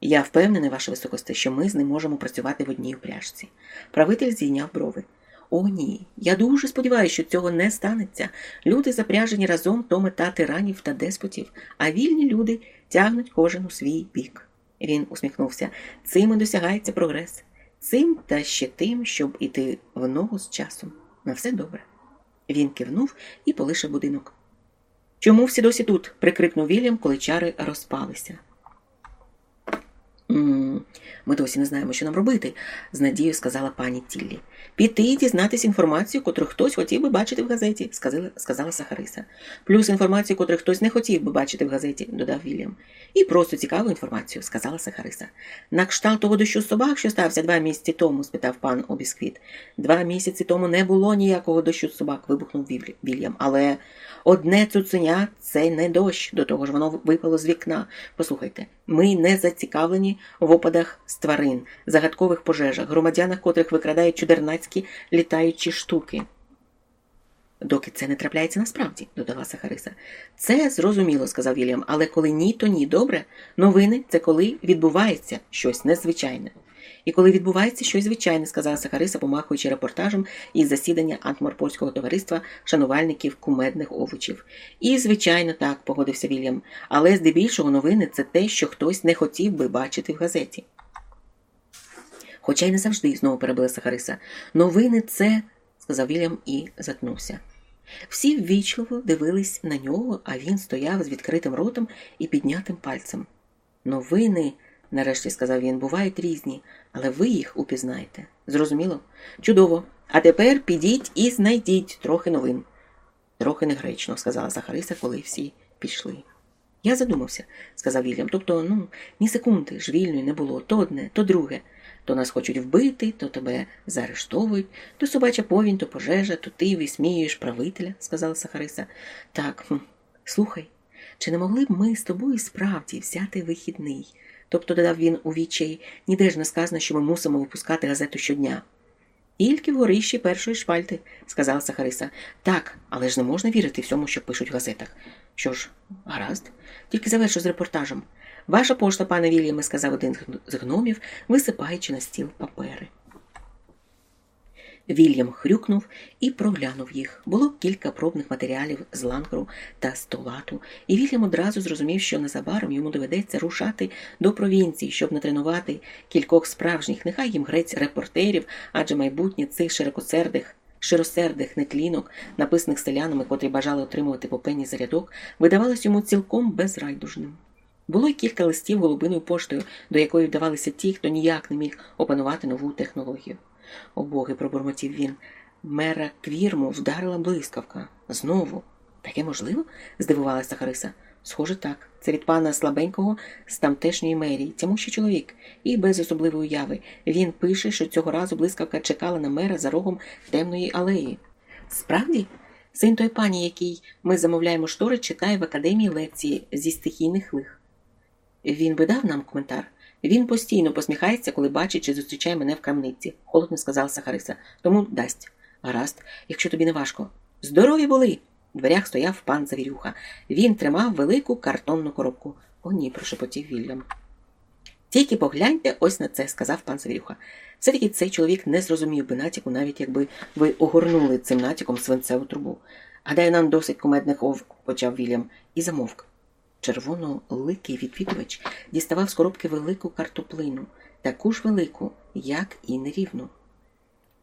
Я впевнений, ваше високосте, що ми з ним можемо працювати в одній упряжці. Правитель зійняв брови. О, ні. Я дуже сподіваюся, що цього не станеться. Люди запряжені разом то мета тиранів та деспотів, а вільні люди тягнуть кожен у свій бік. Він усміхнувся. Цим і досягається прогрес. Цим та ще тим, щоб іти в ногу з часом. На все добре. Він кивнув і полишив будинок. Чому всі досі тут? прикрикнув Вільям, коли чари розпалися. Ми досі не знаємо, що нам робити, з надією сказала пані Тіллі. Піти і дізнатись інформацію, котру хтось хотів би бачити в газеті, сказала, сказала Сахариса. Плюс інформацію, котру хтось не хотів би бачити в газеті, додав Вільям. І просто цікаву інформацію, сказала Сахариса. На кшталт того дощу собак, що стався два місяці тому, спитав пан Обісквіт. Два місяці тому не було ніякого дощу собак, вибухнув Вільям. Але одне цуценя це не дощ, до того ж воно випало з вікна. Послухайте, ми не зацікавлені в опадах з тварин, загадкових пожежах, громадянах, котрих викрадають чудернацькі літаючі штуки. Доки це не трапляється насправді, додала Сахариса. Це зрозуміло, сказав Вільям, але коли ні, то ні. Добре. Новини це коли відбувається щось незвичайне. І коли відбувається щось звичайне, сказала Сахариса, помахуючи репортажем із засідання антморпольського товариства шанувальників кумедних овочів. І, звичайно, так, погодився Вільям, але здебільшого новини це те, що хтось не хотів би бачити в газеті. Хоча й не завжди, знову перебила Сахариса. Новини це, сказав Вільям і затнувся. Всі ввічливо дивились на нього, а він стояв з відкритим ротом і піднятим пальцем. Новини нарешті сказав він, бувають різні, але ви їх упізнаєте. Зрозуміло? Чудово. А тепер підіть і знайдіть трохи новин. Трохи негречно, сказала Захариса, коли всі пішли. Я задумався, сказав Вільям. Тобто, ну, ні секунди ж вільної не було то одне, то друге. То нас хочуть вбити, то тебе заарештовують, то собача повінь, то пожежа, то ти висміюєш правителя, сказала Сахариса. Так, хм, слухай, чи не могли б ми з тобою справді взяти вихідний? Тобто, додав він у відчаї, ніде ж не сказано, що ми мусимо випускати газету щодня. Тільки в горищі першої шпальти, сказала Сахариса. Так, але ж не можна вірити всьому, що пишуть в газетах. Що ж, гаразд, тільки завершу з репортажем. Ваша пошта, пане Вільяме, сказав один з гномів, висипаючи на стіл папери. Вільям хрюкнув і проглянув їх. Було кілька пробних матеріалів з ланкру та столату, і Вільям одразу зрозумів, що незабаром йому доведеться рушати до провінції, щоб натренувати кількох справжніх, нехай їм грець репортерів, адже майбутнє цих широкосердих. Широсердих нетлінок, написаних селянами, котрі бажали отримувати по пені за видавалось йому цілком безрайдужним. Було й кілька листів голубиною поштою, до якої вдавалися ті, хто ніяк не міг опанувати нову технологію. О боги, пробурмотів він. Мера квірму вдарила блискавка. Знову. Таке можливо? здивувалася Хариса. Схоже, так. Це від пана слабенького з тамтешньої мерії, тямущий чоловік, і без особливої уяви. Він пише, що цього разу блискавка чекала на мера за рогом темної алеї. Справді, син той пані, який ми замовляємо штори, читає в академії лекції зі стихійних лих. Він би дав нам коментар. Він постійно посміхається, коли бачить чи зустрічає мене в крамниці, холодно сказала Сахариса. Тому дасть. Гаразд, якщо тобі не важко. Здорові були. В дверях стояв пан Завірюха. Він тримав велику картонну коробку. О, ні, прошепотів Вільям. Тільки погляньте ось на це, сказав пан Завірюха. Все-таки цей чоловік не зрозумів би натяку, навіть якби ви огорнули цим натяком свинцеву трубу. Гадаю, нам досить кумедних ов, почав Вільям, і замовк. Червоноликий відвідувач діставав з коробки велику картоплину, таку ж велику, як і нерівну.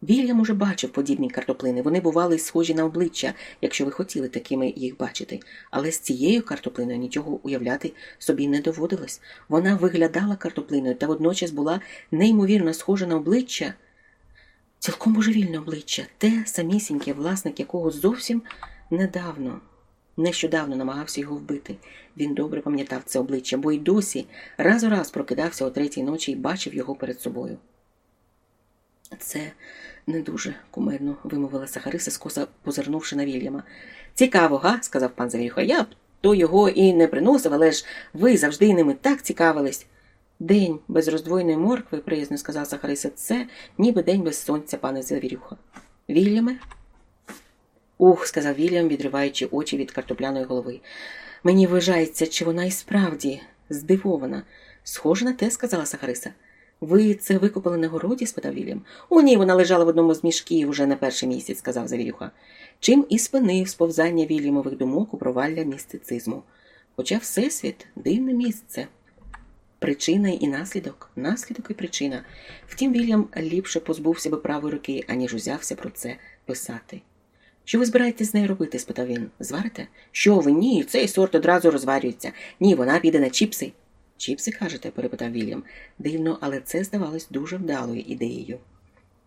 Вільям уже бачив подібні картоплини. Вони бували схожі на обличчя, якщо ви хотіли такими їх бачити. Але з цією картоплиною нічого уявляти собі не доводилось. Вона виглядала картоплиною та водночас була неймовірно схожа на обличчя, цілком божевільне обличчя, те самісіньке, власник якого зовсім недавно. Нещодавно намагався його вбити. Він добре пам'ятав це обличчя, бо й досі раз у раз прокидався о третій ночі і бачив його перед собою. Це не дуже кумедно, вимовила Сахариса, скоса позирнувши на Вільяма. Цікаво, га? сказав пан Завірюха. Я б то його і не приносив, але ж ви завжди ними так цікавились. День без роздвоєної моркви, приязно сказав Сахариса, це ніби день без сонця, пане Завірюха. Вільяме? Ух, сказав Вільям, відриваючи очі від картопляної голови. Мені вважається, чи вона і справді здивована. Схоже на те, сказала Сахариса. Ви це викопали на городі? спитав Вільям. О, ні, вона лежала в одному з мішків уже на перший місяць, сказав Завірюха. Чим і спинив сповзання Вільямових думок у провалля містицизму. Хоча Всесвіт дивне місце. Причина і наслідок, наслідок і причина. Втім, Вільям ліпше позбувся би правої руки, аніж узявся про це писати. Що ви збираєтесь з нею робити? спитав він. Зварите? Що ви? Ні, цей сорт одразу розварюється. Ні, вона піде на чіпси. Чіпси кажете? перепитав Вільям. Дивно, але це здавалось дуже вдалою ідеєю.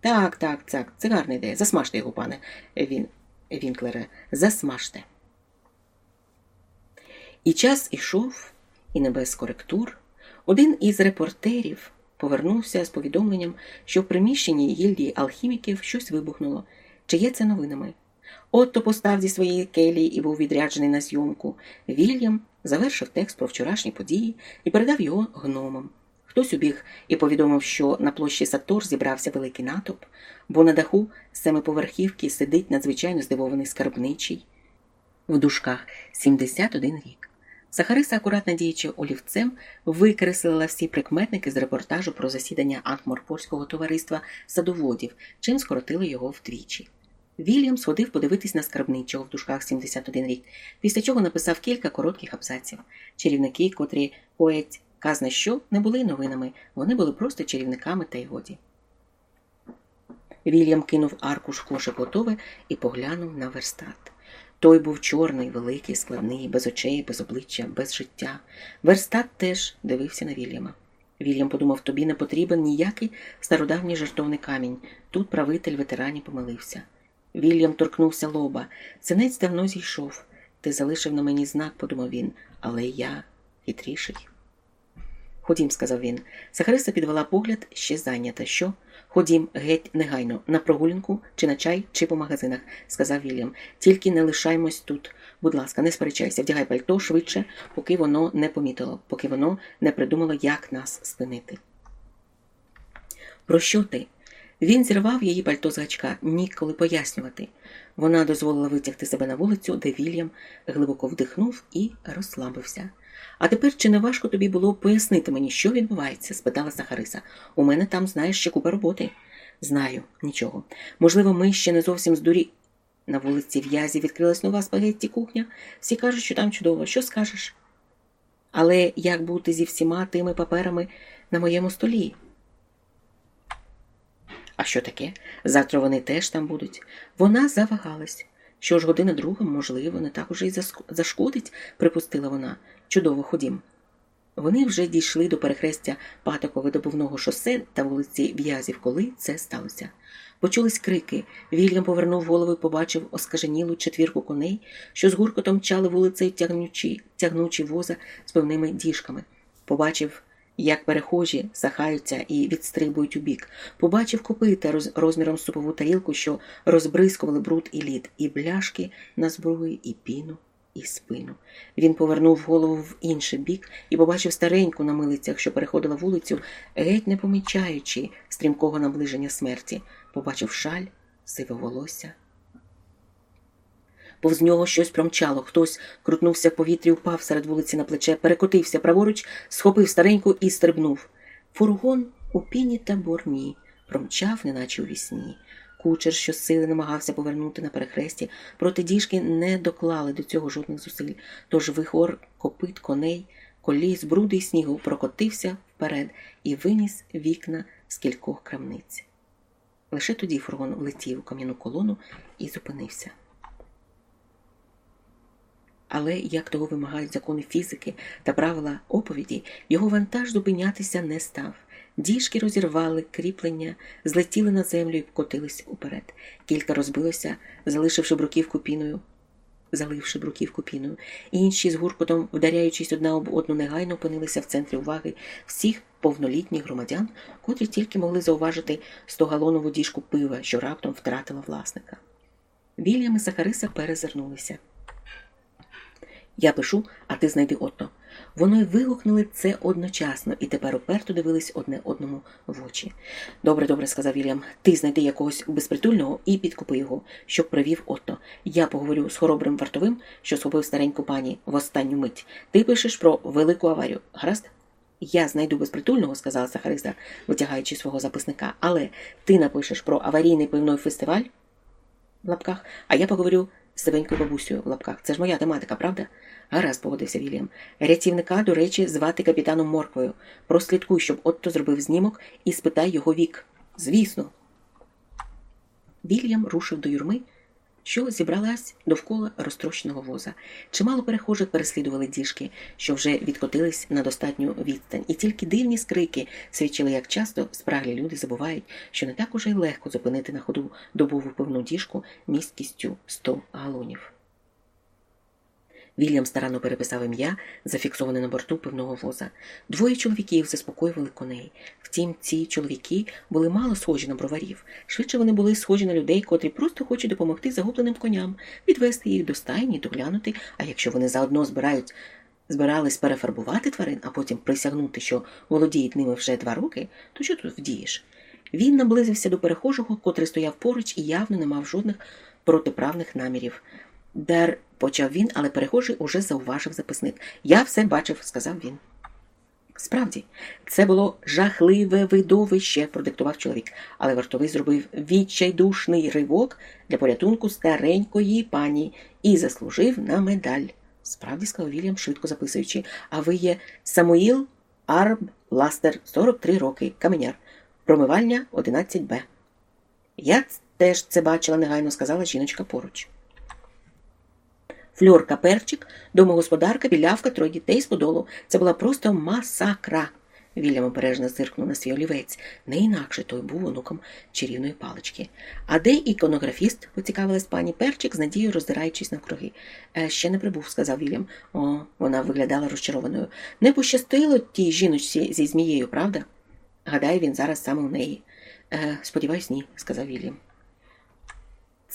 Так, так, так, це гарна ідея. Засмажте його, пане Він... Вінклере, засмажте. І час ішов, і не без коректур. Один із репортерів повернувся з повідомленням, що в приміщенні гільдії алхіміків щось вибухнуло. Чи є це новинами? Отто постав зі своєї келії і був відряджений на зйомку. Вільям завершив текст про вчорашні події і передав його гномам. Хтось убіг і повідомив, що на площі Сатор зібрався великий натовп, бо на даху семиповерхівки сидить надзвичайно здивований скарбничий в дужках 71 рік. Сахариса, акуратно діючи олівцем, викреслила всі прикметники з репортажу про засідання Анкморпорського товариства садоводів, чим скоротила його вдвічі. Вільям сходив подивитись на скарбничого в дужках 71 рік, після чого написав кілька коротких абзаців. Чарівники, котрі коять казна що, не були новинами, вони були просто чарівниками та й годі. Вільям кинув аркуш в кошик готове і поглянув на верстат. Той був чорний, великий, складний, без очей, без обличчя, без життя. Верстат теж дивився на Вільяма. Вільям подумав, тобі не потрібен ніякий стародавній жертовний камінь. Тут правитель ветеранів помилився. Вільям торкнувся лоба. Синець давно зійшов. Ти залишив на мені знак, подумав він, але я хитріший. Ходім, сказав він. Сахариса підвела погляд, ще зайнята. Що? Ходім, геть негайно, на прогулянку, чи на чай, чи по магазинах, сказав Вільям. Тільки не лишаймось тут. Будь ласка, не сперечайся, вдягай пальто швидше, поки воно не помітило, поки воно не придумало, як нас спинити. Про що ти? Він зірвав її пальто з гачка, ніколи пояснювати. Вона дозволила витягти себе на вулицю, де Вільям глибоко вдихнув і розслабився. А тепер чи не важко тобі було пояснити мені, що відбувається? спитала Сахариса. У мене там, знаєш, ще купа роботи. Знаю, нічого. Можливо, ми ще не зовсім здурі. На вулиці В'язі відкрилась нова спагетті кухня. Всі кажуть, що там чудово. Що скажеш? Але як бути зі всіма тими паперами на моєму столі? Що таке? Завтра вони теж там будуть. Вона завагалась. Що ж година друга, можливо, не так уже й зашкодить, припустила вона. Чудово ходім. Вони вже дійшли до перехрестя Патоко-видобувного шосе та вулиці В'язів, коли це сталося. Почулись крики. Вільям повернув голову і побачив оскаженілу четвірку коней, що з гуркотом мчали вулицею тягнучі, тягнучі воза з певними діжками. Побачив як перехожі сахаються і відстрибують у бік. Побачив копита роз, розміром супову тарілку, що розбризкували бруд і лід, і бляшки на зброї, і піну, і спину. Він повернув голову в інший бік і побачив стареньку на милицях, що переходила вулицю, геть не помічаючи стрімкого наближення смерті. Побачив шаль, сиве волосся. Повз нього щось промчало. Хтось крутнувся в повітрі, впав серед вулиці на плече, перекотився праворуч, схопив стареньку і стрибнув. Фургон у піні та борні промчав, неначе у вісні. Кучер, що сили намагався повернути на перехресті, проти діжки не доклали до цього жодних зусиль. Тож вихор копит коней, колій з бруди й снігу прокотився вперед і виніс вікна з кількох крамниць. Лише тоді фургон влетів у кам'яну колону і зупинився. Але, як того вимагають закони фізики та правила оповіді, його вантаж зупинятися не став. Діжки розірвали кріплення, злетіли на землю і вкотились уперед. Кілька розбилося, залишивши бруківку піною, заливши бруківку піною. Інші, з гуркотом, вдаряючись одна об одну, негайно опинилися в центрі уваги всіх повнолітніх громадян, котрі тільки могли зауважити стогалонову діжку пива, що раптом втратила власника. Вільям і Сахариса перезирнулися. Я пишу, а ти знайди Отто. Воно й вигукнули це одночасно і тепер уперто дивились одне одному в очі. Добре, добре, сказав Вільям. Ти знайди якогось безпритульного і підкупи його, щоб привів Отто. Я поговорю з хоробрим вартовим, що схопив стареньку пані в останню мить. Ти пишеш про велику аварію. Гаразд? Я знайду безпритульного, сказала Сахариса, витягаючи свого записника, але ти напишеш про аварійний пивной фестиваль в лапках, а я поговорю сивенькою бабусею в лапках. Це ж моя тематика, правда? Гаразд, погодився Вільям. Рятівника, до речі, звати капітаном Морквою. Прослідкуй, щоб Отто зробив знімок і спитай його вік. Звісно. Вільям рушив до юрми, що зібралась довкола розтрощеного воза. Чимало перехожих переслідували діжки, що вже відкотились на достатню відстань, і тільки дивні скрики свідчили, як часто спраглі люди забувають, що не так уже й легко зупинити на ходу добову пивну діжку місткістю 100 галонів. Вільям старанно переписав ім'я, зафіксоване на борту пивного воза. Двоє чоловіків заспокоювали коней. Втім, ці чоловіки були мало схожі на броварів. Швидше вони були схожі на людей, котрі просто хочуть допомогти загубленим коням, відвести їх до стайні, доглянути. А якщо вони заодно збирають, збирались перефарбувати тварин, а потім присягнути, що володіють ними вже два роки, то що тут вдієш? Він наблизився до перехожого, котрий стояв поруч і явно не мав жодних протиправних намірів. Дер почав він, але перехожий уже зауважив записник. Я все бачив, сказав він. Справді, це було жахливе видовище, продиктував чоловік, але вартовий зробив відчайдушний ривок для порятунку старенької пані і заслужив на медаль. Справді, сказав Вільям, швидко записуючи, а ви є Самуїл Арб Ластер, 43 роки, каменяр, промивальня 11Б. Я теж це бачила, негайно сказала жіночка поруч. Фльорка перчик, домогосподарка, білявка, троє дітей з подолу. Це була просто масакра. Вільям обережно зиркнув на свій олівець. Не інакше той був онуком чарівної палички. А де іконографіст? поцікавилась пані перчик, з надією роздираючись навкруги. «Е, ще не прибув, сказав Вільям. О, вона виглядала розчарованою. Не пощастило тій жіночці зі змією, правда? Гадаю, він зараз саме у неї. «Е, Сподіваюсь, ні, сказав Вільям.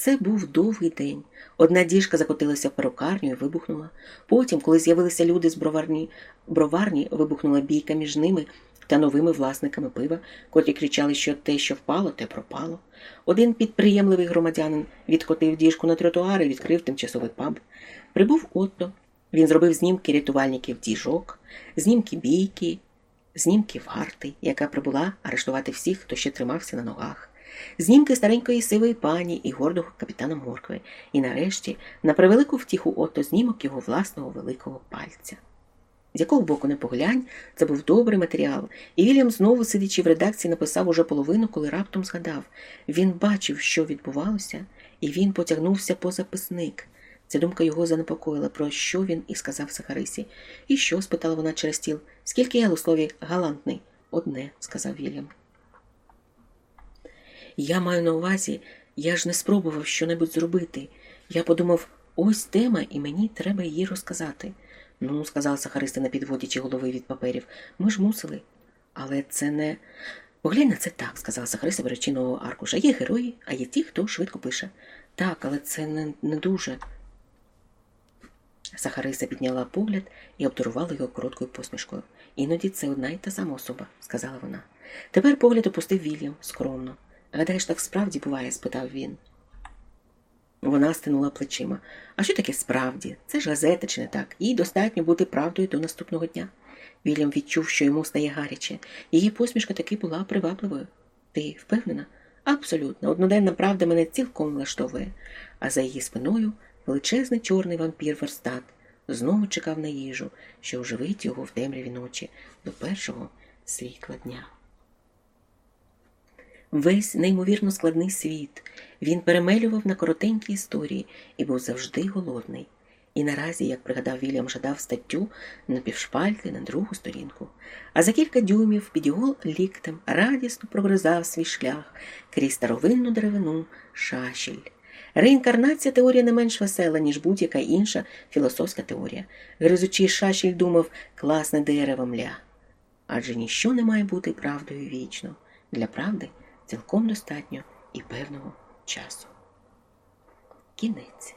Це був довгий день. Одна діжка закотилася в перукарню і вибухнула. Потім, коли з'явилися люди з броварні, броварні, вибухнула бійка між ними та новими власниками пива, котрі кричали, що те, що впало, те пропало. Один підприємливий громадянин відкотив діжку на тротуар і відкрив тимчасовий паб. Прибув Отто. Він зробив знімки рятувальників діжок, знімки бійки, знімки варти, яка прибула арештувати всіх, хто ще тримався на ногах знімки старенької сивої пані і гордого капітана Моркви, і нарешті, на превелику втіху ото знімок його власного великого пальця. З якого боку не поглянь, це був добрий матеріал, і Вільям знову, сидячи в редакції, написав уже половину, коли раптом згадав він бачив, що відбувалося, і він потягнувся по записник. Ця думка його занепокоїла, про що він і сказав Сахарисі. І що? спитала вона через стіл. Скільки я у слові галантний? Одне, сказав Вільям. Я маю на увазі, я ж не спробував щонебудь зробити. Я подумав, ось тема, і мені треба її розказати. Ну, сказав Сахариста, не підводячи голови від паперів, ми ж мусили. Але це не. Поглянь на це так, сказала Сахариста, беречи нового аркуша. Є герої, а є ті, хто швидко пише. Так, але це не, не дуже. Сахариса підняла погляд і обдарувала його короткою посмішкою. Іноді це одна й та сама особа, сказала вона. Тепер погляд опустив Вільям скромно. Гадаєш, так справді буває? спитав він. Вона стинула плечима. А що таке справді? Це ж газета, чи не так? Їй достатньо бути правдою до наступного дня. Вільям відчув, що йому стає гаряче. Її посмішка таки була привабливою. Ти впевнена? Абсолютно. Одноденна правда мене цілком влаштовує. А за її спиною величезний чорний вампір верстат знову чекав на їжу, що оживить його в темряві ночі до першого світла дня. Весь неймовірно складний світ він перемелював на коротенькі історії і був завжди голодний. І наразі, як пригадав Вільям, жадав статтю на півшпальти на другу сторінку, а за кілька дюймів під його ліктем радісно прогризав свій шлях крізь старовинну деревину шашіль. Реінкарнація теорія не менш весела, ніж будь-яка інша філософська теорія. Гризучий шашіль думав класне дерево мля. Адже ніщо не має бути правдою вічно. Для правди цілком достатньо і певного часу. Кінець.